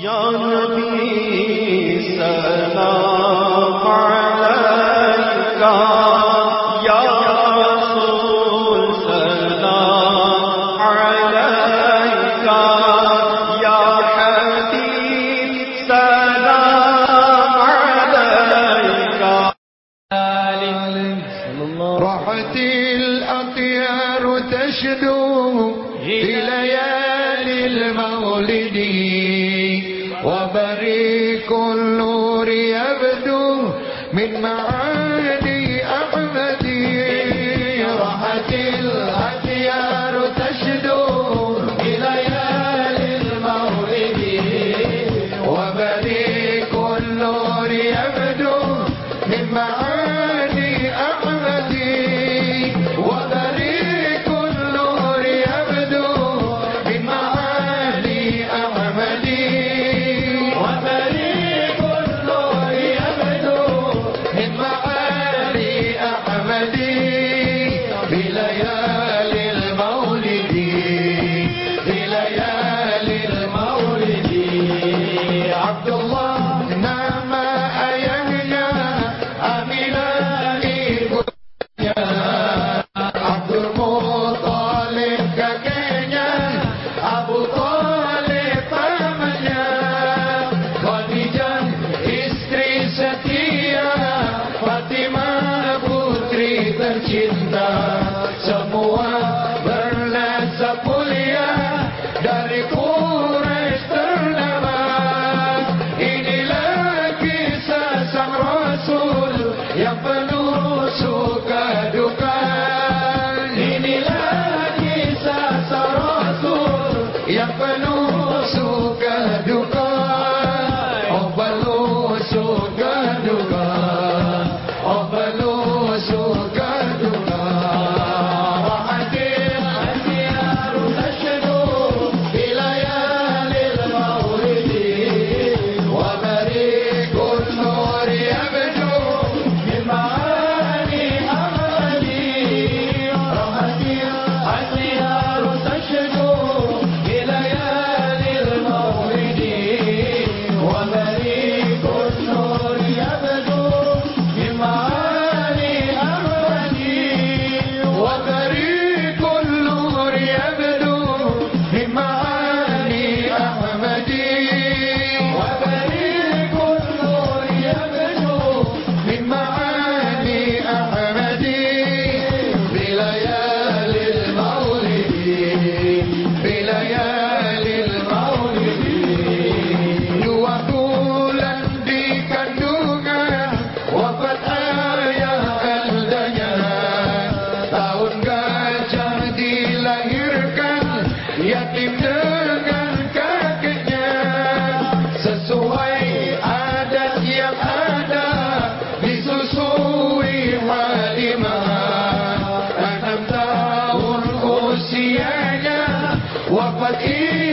يا نبي سلام عليك. يا رسول سلام عليك. يا حبيب سلام عليك. راحت الأطيار تشدو في ليالي المولد وبريق النور يبدو من معاني I did. cinta semua Al-Qaeda.